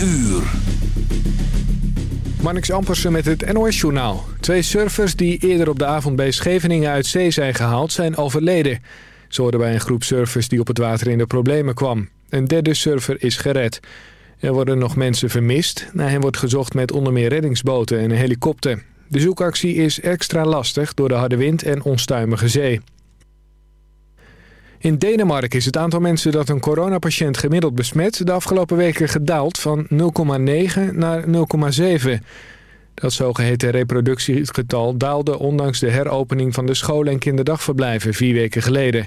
uur. Marnix Ampersen met het NOS-journaal. Twee surfers die eerder op de avond bij Scheveningen uit zee zijn gehaald... zijn overleden. Ze hoorden bij een groep surfers die op het water in de problemen kwam. Een derde surfer is gered. Er worden nog mensen vermist. Naar hen wordt gezocht met onder meer reddingsboten en een helikopter. De zoekactie is extra lastig door de harde wind en onstuimige zee. In Denemarken is het aantal mensen dat een coronapatiënt gemiddeld besmet... de afgelopen weken gedaald van 0,9 naar 0,7. Dat zogeheten reproductiegetal daalde ondanks de heropening van de scholen en kinderdagverblijven vier weken geleden.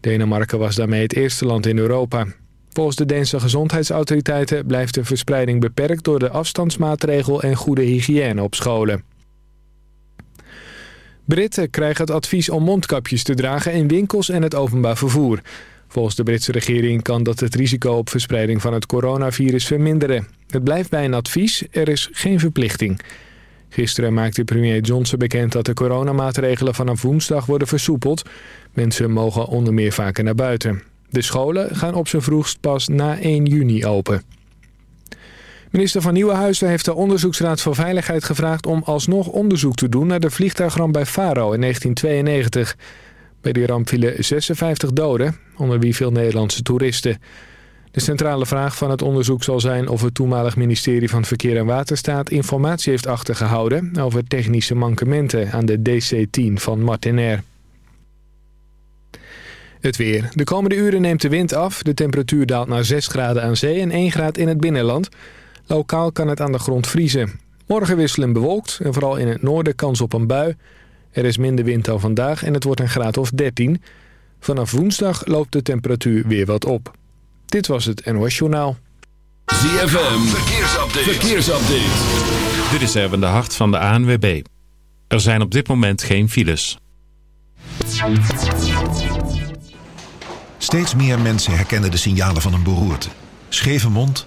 Denemarken was daarmee het eerste land in Europa. Volgens de Deense gezondheidsautoriteiten blijft de verspreiding beperkt door de afstandsmaatregel en goede hygiëne op scholen. Britten krijgen het advies om mondkapjes te dragen in winkels en het openbaar vervoer. Volgens de Britse regering kan dat het risico op verspreiding van het coronavirus verminderen. Het blijft bij een advies, er is geen verplichting. Gisteren maakte premier Johnson bekend dat de coronamaatregelen vanaf woensdag worden versoepeld. Mensen mogen onder meer vaker naar buiten. De scholen gaan op zijn vroegst pas na 1 juni open. Minister van Nieuwenhuizen heeft de Onderzoeksraad voor Veiligheid gevraagd... om alsnog onderzoek te doen naar de vliegtuigramp bij Faro in 1992. Bij die ramp vielen 56 doden, onder wie veel Nederlandse toeristen. De centrale vraag van het onderzoek zal zijn of het toenmalig ministerie van Verkeer en Waterstaat informatie heeft achtergehouden over technische mankementen aan de DC-10 van Martinair. Het weer. De komende uren neemt de wind af. De temperatuur daalt naar 6 graden aan zee en 1 graad in het binnenland. Lokaal kan het aan de grond vriezen. Morgen wisselen bewolkt en vooral in het noorden kans op een bui. Er is minder wind dan vandaag en het wordt een graad of 13. Vanaf woensdag loopt de temperatuur weer wat op. Dit was het NOS Journaal. ZFM, verkeersupdate. verkeersupdate. Dit is Erwin de Hart van de ANWB. Er zijn op dit moment geen files. Steeds meer mensen herkennen de signalen van een beroerte. Scheve mond,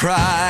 cry.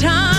time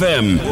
ZFM.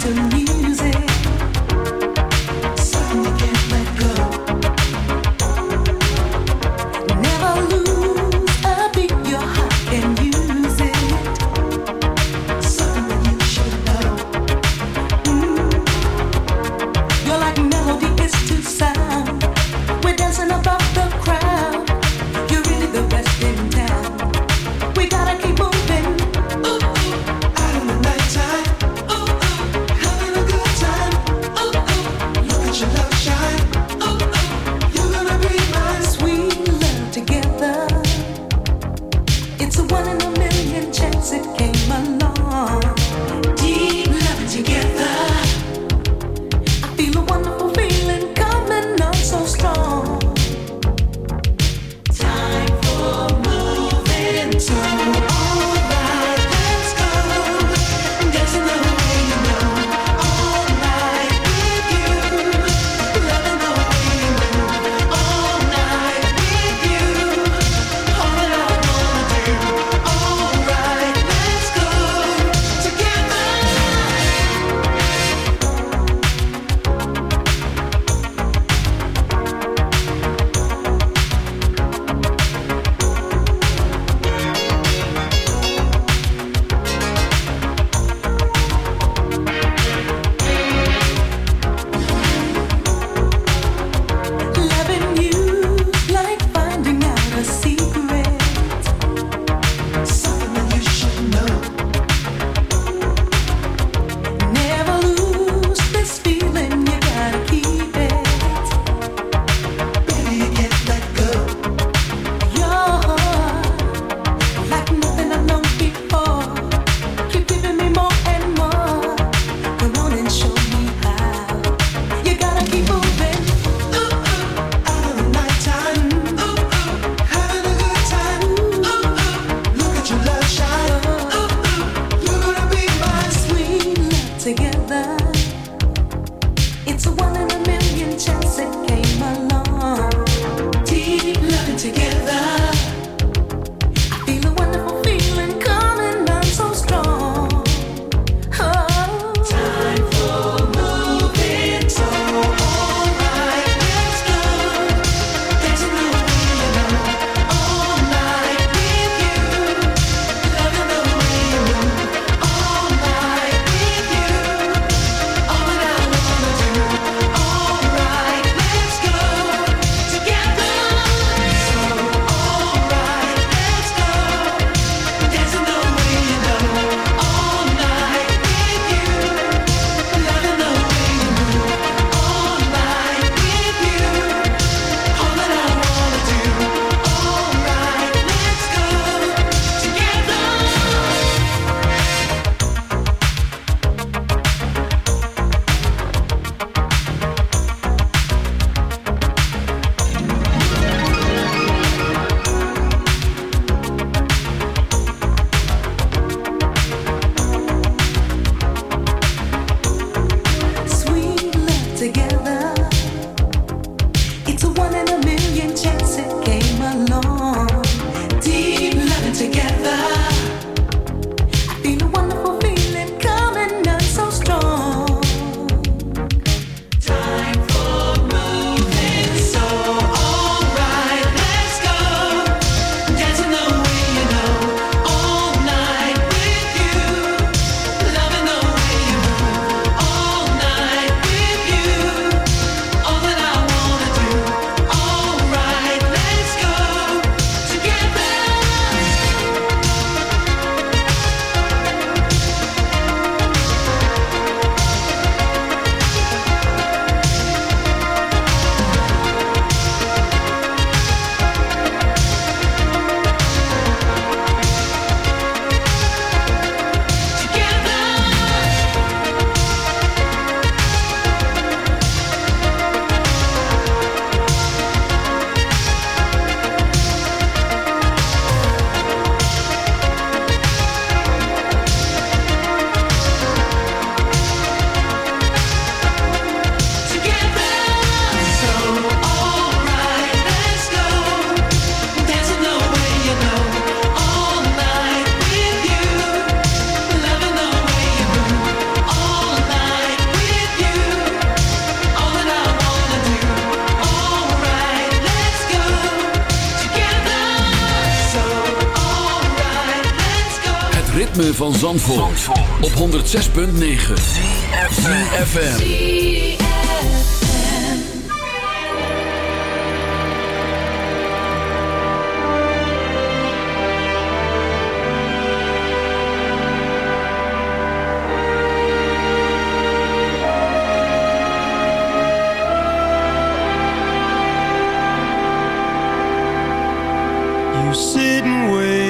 to me. Zandvoort, op 106.9 CFFM You sit and wait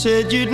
Said you'd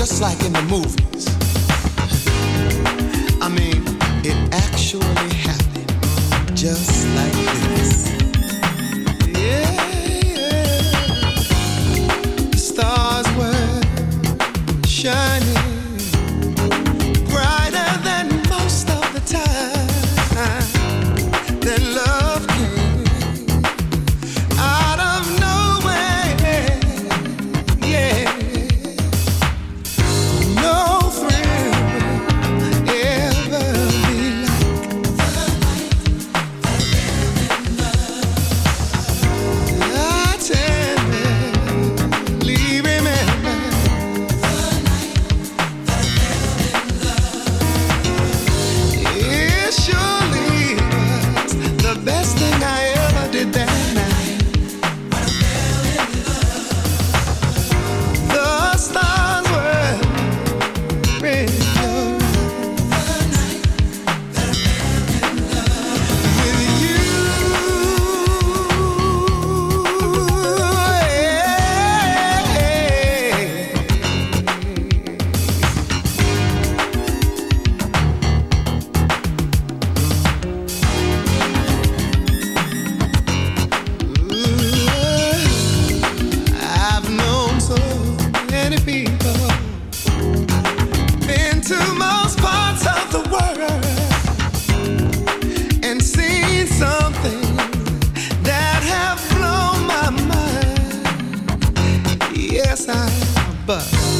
just like in the movies. But.